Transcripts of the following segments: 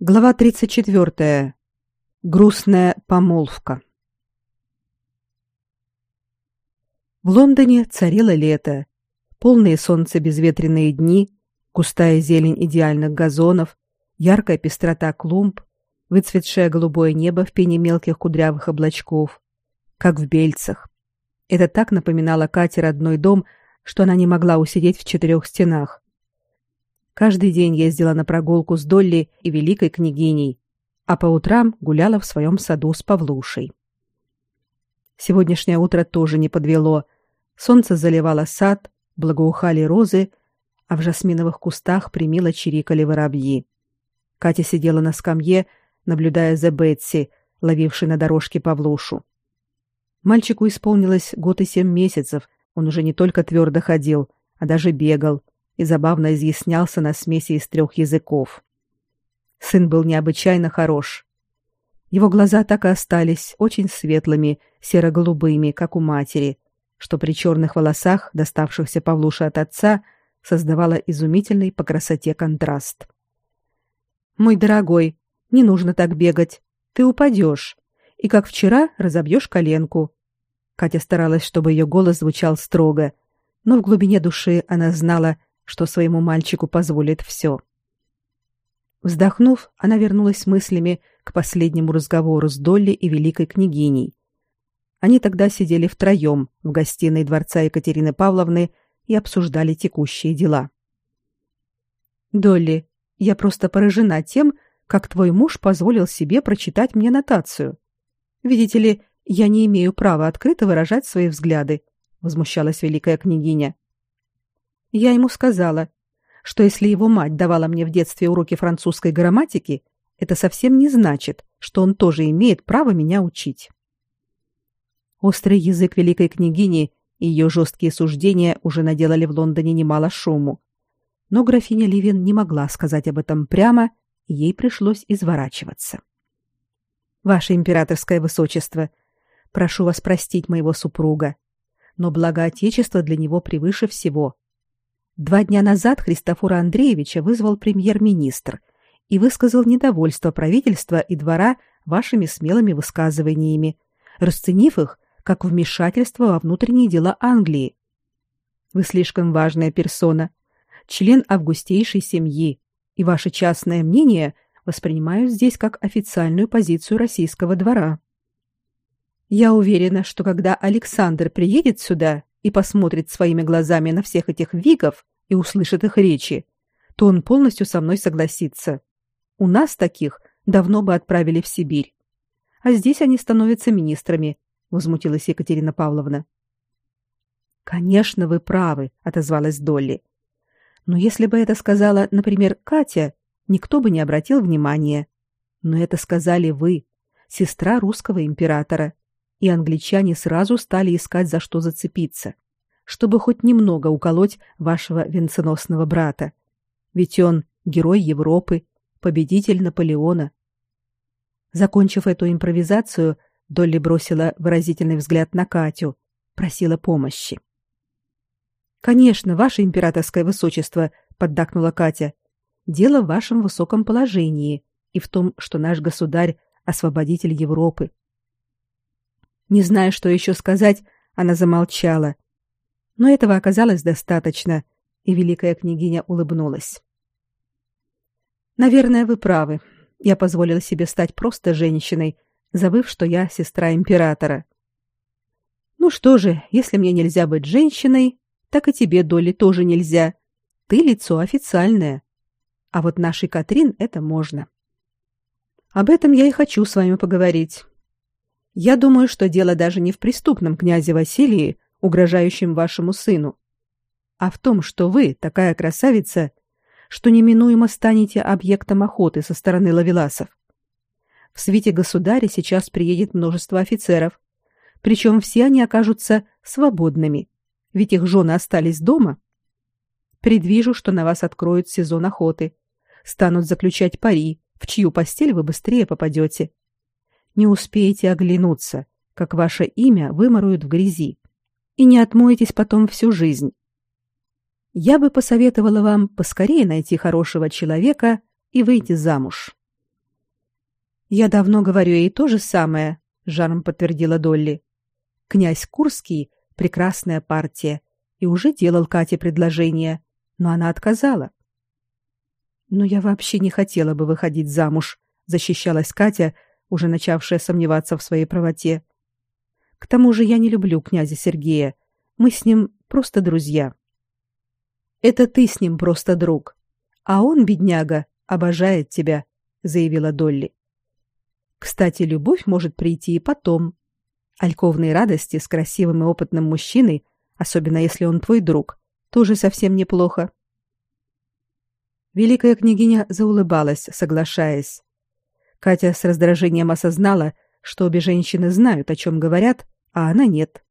Глава 34. Грустная помолвка. В Лондоне царило лето. Полные солнца безветренные дни, густая зелень идеальных газонов, яркая пестрота клумб, выцветшее голубое небо в пене мелких кудрявых облачков, как в Бельцах. Это так напоминало Кате родной дом, что она не могла усидеть в четырех стенах. Каждый день ездила на прогулку с Долли и великой княгиней, а по утрам гуляла в своем саду с Павлушей. Сегодняшнее утро тоже не подвело. Солнце заливало сад, благоухали розы, а в жасминовых кустах примило чирикали воробьи. Катя сидела на скамье, наблюдая за Бетси, ловившей на дорожке Павлушу. Мальчику исполнилось год и семь месяцев. Он уже не только твердо ходил, а даже бегал, и забавно изъяснялся на смеси из трех языков. Сын был необычайно хорош. Его глаза так и остались очень светлыми, серо-голубыми, как у матери, что при черных волосах, доставшихся Павлуше от отца, создавало изумительный по красоте контраст. «Мой дорогой, не нужно так бегать. Ты упадешь. И, как вчера, разобьешь коленку». Катя старалась, чтобы ее голос звучал строго, но в глубине души она знала, что своему мальчику позволит все. Вздохнув, она вернулась мыслями к последнему разговору с Долли и великой княгиней. Они тогда сидели втроем в гостиной дворца Екатерины Павловны и обсуждали текущие дела. «Долли, я просто поражена тем, как твой муж позволил себе прочитать мне нотацию. Видите ли, я не имею права открыто выражать свои взгляды», — возмущалась великая княгиня. Я ему сказала, что если его мать давала мне в детстве уроки французской грамматики, это совсем не значит, что он тоже имеет право меня учить. Острый язык великой княгини и ее жесткие суждения уже наделали в Лондоне немало шуму. Но графиня Ливин не могла сказать об этом прямо, и ей пришлось изворачиваться. Ваше императорское высочество, прошу вас простить моего супруга, но благо отечества для него превыше всего. Два дня назад Христофора Андреевича вызвал премьер-министр и высказал недовольство правительства и двора вашими смелыми высказываниями, расценив их как вмешательство во внутренние дела Англии. Вы слишком важная персона, член августейшей семьи, и ваше частное мнение воспринимают здесь как официальную позицию российского двора. Я уверена, что когда Александр приедет сюда и посмотрит своими глазами на всех этих вигов и услышит их речи, то он полностью со мной согласится. У нас таких давно бы отправили в Сибирь. А здесь они становятся министрами, возмутилась Екатерина Павловна. Конечно, вы правы, отозвалась Долли. Но если бы это сказала, например, Катя, никто бы не обратил внимания. Но это сказали вы, сестра русского императора и англичане сразу стали искать за что зацепиться, чтобы хоть немного уколоть вашего венценосного брата. Ведь он герой Европы, победитель Наполеона. Закончив эту импровизацию, Долли бросила выразительный взгляд на Катю, просила помощи. Конечно, ваше императорское высочество, поддакнула Катя. Дело в вашем высоком положении и в том, что наш государь освободитель Европы. Не зная, что еще сказать, она замолчала. Но этого оказалось достаточно, и великая княгиня улыбнулась. Наверное, вы правы. Я позволила себе стать просто женщиной, забыв, что я сестра императора. Ну что же, если мне нельзя быть женщиной, так и тебе, Долли, тоже нельзя. Ты лицо официальное. А вот нашей Катрин это можно. Об этом я и хочу с вами поговорить. Я думаю, что дело даже не в преступном князе Василии, угрожающем вашему сыну, а в том, что вы такая красавица, что неминуемо станете объектом охоты со стороны лавеласов. В свите государя сейчас приедет множество офицеров, причем все они окажутся свободными, ведь их жены остались дома. Предвижу, что на вас откроют сезон охоты, станут заключать пари, в чью постель вы быстрее попадете не успеете оглянуться, как ваше имя выморуют в грязи, и не отмоетесь потом всю жизнь. Я бы посоветовала вам поскорее найти хорошего человека и выйти замуж. Я давно говорю ей то же самое, жаром подтвердила Долли. Князь Курский прекрасная партия и уже делал Кате предложение, но она отказала. Но я вообще не хотела бы выходить замуж, защищалась Катя, уже начавшая сомневаться в своей правоте. К тому же я не люблю князя Сергея. Мы с ним просто друзья. Это ты с ним просто друг, а он, бедняга, обожает тебя, заявила Долли. Кстати, любовь может прийти и потом. Альковные радости с красивым и опытным мужчиной, особенно если он твой друг, тоже совсем неплохо. Великая княгиня заулыбалась, соглашаясь. Катя с раздражением осознала, что обе женщины знают, о чем говорят, а она нет.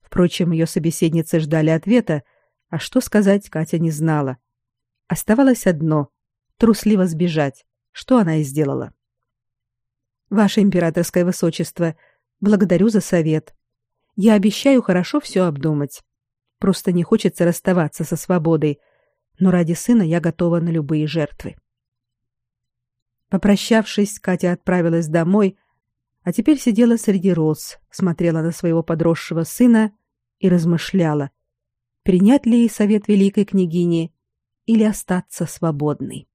Впрочем, ее собеседницы ждали ответа, а что сказать Катя не знала. Оставалось одно трусливо сбежать, что она и сделала. Ваше императорское высочество, благодарю за совет. Я обещаю хорошо все обдумать. Просто не хочется расставаться со свободой, но ради сына я готова на любые жертвы. Попрощавшись, Катя отправилась домой, а теперь сидела среди роз, смотрела на своего подросшего сына и размышляла, принять ли ей совет великой княгини или остаться свободной.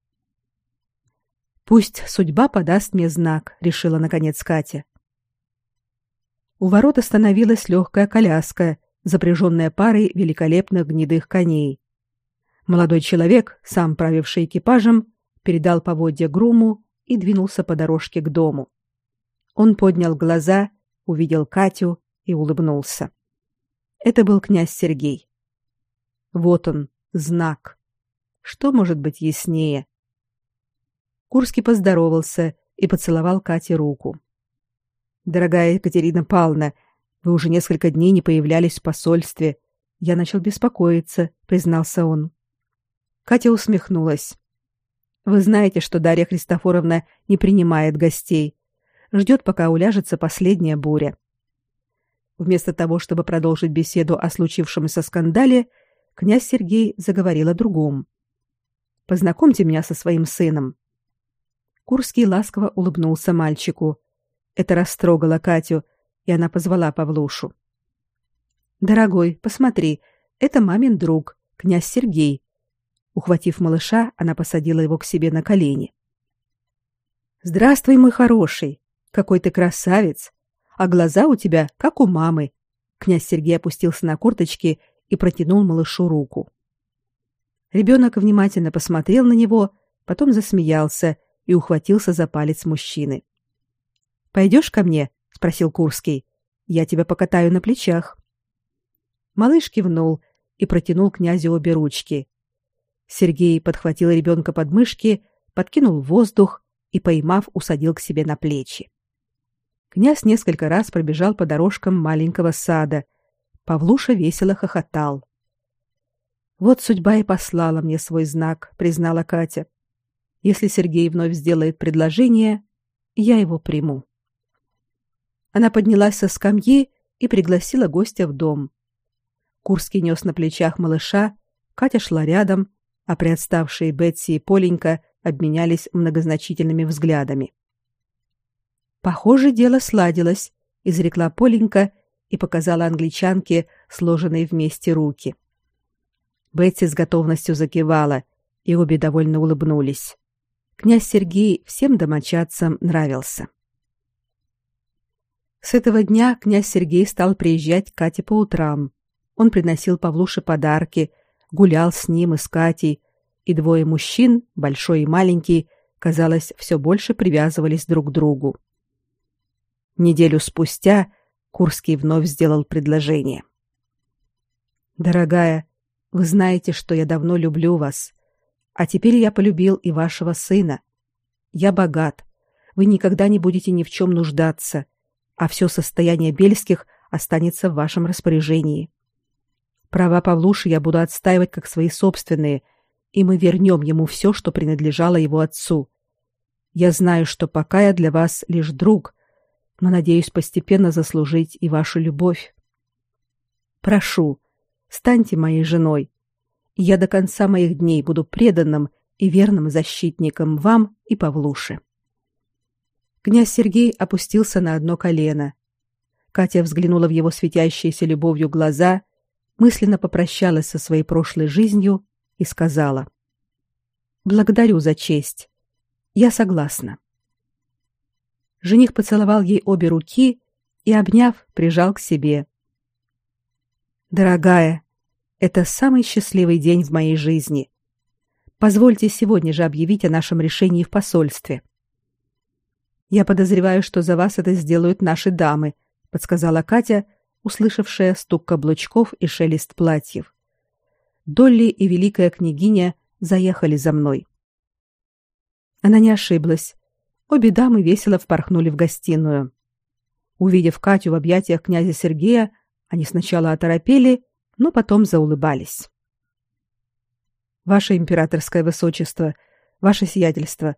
Пусть судьба подаст мне знак, решила наконец Катя. У ворот остановилась легкая коляска, запряженная парой великолепных гнедых коней. Молодой человек, сам правивший экипажем, передал поводья груму и двинулся по дорожке к дому. Он поднял глаза, увидел Катю и улыбнулся. Это был князь Сергей. Вот он, знак. Что может быть яснее? Курский поздоровался и поцеловал Кате руку. Дорогая Екатерина Павловна, вы уже несколько дней не появлялись в посольстве. Я начал беспокоиться, признался он. Катя усмехнулась. Вы знаете, что Дарья Христофоровна не принимает гостей. Ждет, пока уляжется последняя буря. Вместо того, чтобы продолжить беседу о случившемся скандале, князь Сергей заговорил о другом. Познакомьте меня со своим сыном. Курский ласково улыбнулся мальчику. Это растрогало Катю, и она позвала Павлушу. Дорогой, посмотри, это мамин друг, князь Сергей. Ухватив малыша, она посадила его к себе на колени. Здравствуй, мой хороший. Какой ты красавец. А глаза у тебя как у мамы. Князь Сергей опустился на корточки и протянул малышу руку. Ребенок внимательно посмотрел на него, потом засмеялся и ухватился за палец мужчины. Пойдешь ко мне? спросил Курский. Я тебя покатаю на плечах. Малыш кивнул и протянул князю обе ручки. Сергей подхватил ребенка под мышки, подкинул в воздух и, поймав, усадил к себе на плечи. Князь несколько раз пробежал по дорожкам маленького сада. Павлуша весело хохотал. Вот судьба и послала мне свой знак, признала Катя. Если Сергей вновь сделает предложение, я его приму. Она поднялась со скамьи и пригласила гостя в дом. Курский нес на плечах малыша, Катя шла рядом, а приотставшие Бетси и Поленька обменялись многозначительными взглядами. Похоже, дело сладилось, изрекла Поленька и показала англичанке сложенные вместе руки. Бетси с готовностью закивала, и обе довольно улыбнулись князь Сергей всем домочадцам нравился. С этого дня князь Сергей стал приезжать к Кате по утрам. Он приносил Павлуше подарки, гулял с ним и с Катей, и двое мужчин, большой и маленький, казалось, все больше привязывались друг к другу. Неделю спустя Курский вновь сделал предложение. Дорогая, вы знаете, что я давно люблю вас. А теперь я полюбил и вашего сына. Я богат. Вы никогда не будете ни в чем нуждаться, а все состояние Бельских останется в вашем распоряжении. Права Павлуши я буду отстаивать как свои собственные, и мы вернем ему все, что принадлежало его отцу. Я знаю, что пока я для вас лишь друг, но надеюсь постепенно заслужить и вашу любовь. Прошу, станьте моей женой и я до конца моих дней буду преданным и верным защитником вам и Павлуше. Князь Сергей опустился на одно колено. Катя взглянула в его светящиеся любовью глаза, мысленно попрощалась со своей прошлой жизнью и сказала: "Благодарю за честь. Я согласна". Жених поцеловал ей обе руки и, обняв, прижал к себе. Дорогая, это самый счастливый день в моей жизни. Позвольте сегодня же объявить о нашем решении в посольстве. Я подозреваю, что за вас это сделают наши дамы, подсказала Катя, услышавшая стук каблучков и шелест платьев. Долли и великая княгиня заехали за мной. Она не ошиблась. Обе дамы весело впорхнули в гостиную. Увидев Катю в объятиях князя Сергея, они сначала оторопели, но потом заулыбались. Ваше императорское высочество, ваше сиятельство,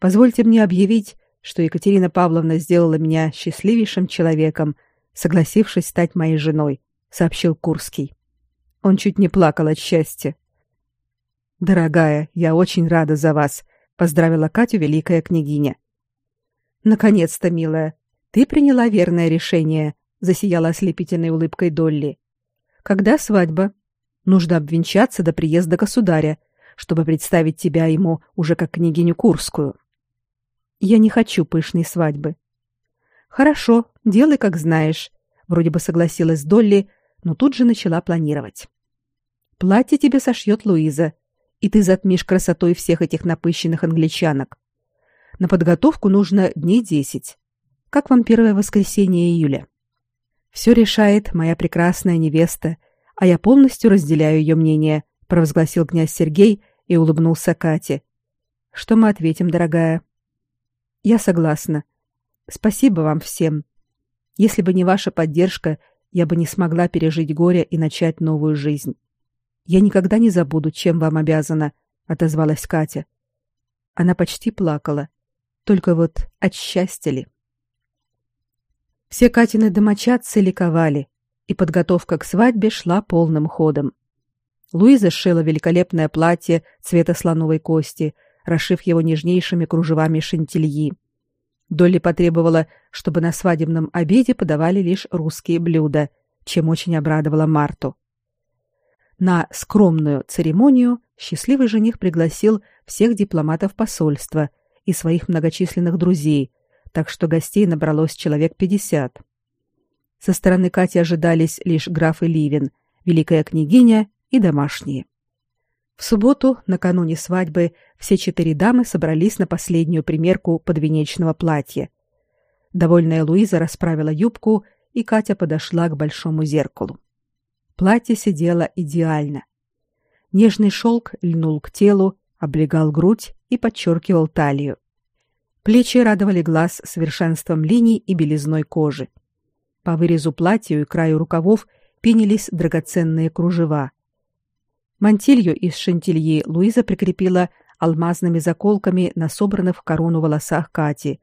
позвольте мне объявить, что Екатерина Павловна сделала меня счастливейшим человеком, согласившись стать моей женой, сообщил Курский. Он чуть не плакал от счастья. Дорогая, я очень рада за вас, поздравила Катю великая княгиня. Наконец-то, милая, ты приняла верное решение, засияла ослепительной улыбкой Долли. Когда свадьба? Нужно обвенчаться до приезда государя, чтобы представить тебя ему уже как княгиню Курскую. Я не хочу пышной свадьбы. Хорошо, делай как знаешь, вроде бы согласилась Долли, но тут же начала планировать. Платье тебе сошьет Луиза, и ты затмишь красотой всех этих напыщенных англичанок. На подготовку нужно дней десять. Как вам первое воскресенье июля? Все решает моя прекрасная невеста, а я полностью разделяю ее мнение, провозгласил князь Сергей и улыбнулся Кате. Что мы ответим, дорогая? Я согласна. Спасибо вам всем. Если бы не ваша поддержка, я бы не смогла пережить горе и начать новую жизнь. Я никогда не забуду, чем вам обязана, отозвалась Катя. Она почти плакала. Только вот от счастья ли? Все Катины домочадцы ликовали, и подготовка к свадьбе шла полным ходом. Луиза сшила великолепное платье цвета слоновой кости, расшив его нежнейшими кружевами шантильи. Долли потребовала, чтобы на свадебном обеде подавали лишь русские блюда, чем очень обрадовала Марту. На скромную церемонию счастливый жених пригласил всех дипломатов посольства и своих многочисленных друзей, так что гостей набралось человек пятьдесят. Со стороны Кати ожидались лишь граф и Ливин, великая княгиня и домашние. В субботу, накануне свадьбы, все четыре дамы собрались на последнюю примерку подвенечного платья. Довольная Луиза расправила юбку, и Катя подошла к большому зеркалу. Платье сидело идеально. Нежный шелк льнул к телу, облегал грудь и подчеркивал талию. Плечи радовали глаз совершенством линий и белизной кожи. По вырезу платья и краю рукавов пенились драгоценные кружева. Мантилью из шантильи Луиза прикрепила алмазными заколками на собранных в корону волосах Кати.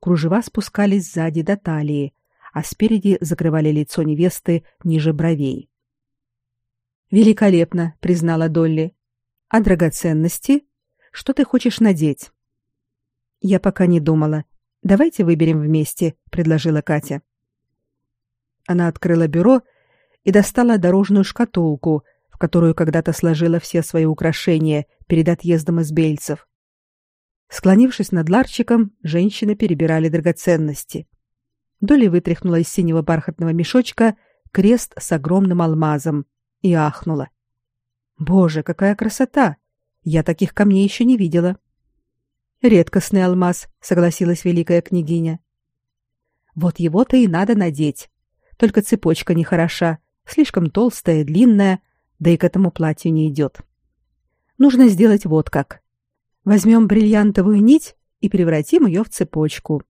Кружева спускались сзади до талии, а спереди закрывали лицо невесты ниже бровей. Великолепно, признала Долли. А драгоценности? Что ты хочешь надеть? Я пока не думала. Давайте выберем вместе, предложила Катя. Она открыла бюро и достала дорожную шкатулку, в которую когда-то сложила все свои украшения перед отъездом из Бельцев. Склонившись над ларчиком, женщины перебирали драгоценности. Доля вытряхнула из синего бархатного мешочка крест с огромным алмазом и ахнула. Боже, какая красота! Я таких камней еще не видела. Редкостный алмаз, согласилась великая княгиня. Вот его-то и надо надеть. Только цепочка не хороша, слишком толстая и длинная, да и к этому платью не идет. Нужно сделать вот как. Возьмем бриллиантовую нить и превратим ее в цепочку.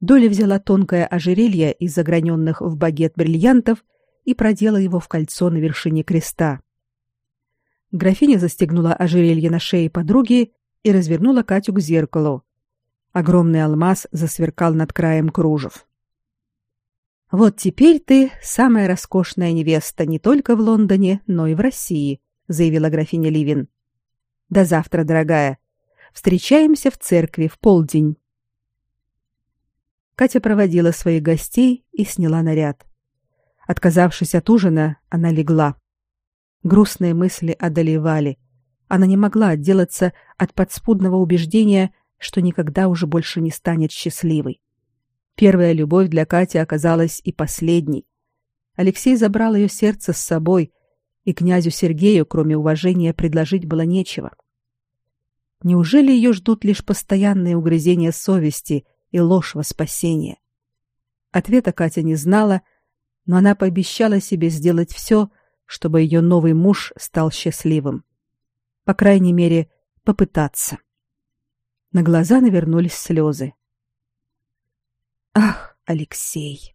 Доля взяла тонкое ожерелье из заграненных в багет бриллиантов и продела его в кольцо на вершине креста. Графиня застегнула ожерелье на шее подруги и развернула Катю к зеркалу. Огромный алмаз засверкал над краем кружев. Вот теперь ты самая роскошная невеста не только в Лондоне, но и в России, заявила графиня Ливин. До завтра, дорогая. Встречаемся в церкви в полдень. Катя проводила своих гостей и сняла наряд. Отказавшись от ужина, она легла. Грустные мысли одолевали. Она не могла отделаться от подспудного убеждения, что никогда уже больше не станет счастливой. Первая любовь для Кати оказалась и последней. Алексей забрал ее сердце с собой, и князю Сергею, кроме уважения, предложить было нечего. Неужели ее ждут лишь постоянные угрызения совести и ложь во спасение? Ответа Катя не знала, но она пообещала себе сделать все, чтобы ее новый муж стал счастливым. По крайней мере, попытаться. На глаза навернулись слезы. Ах, Алексей!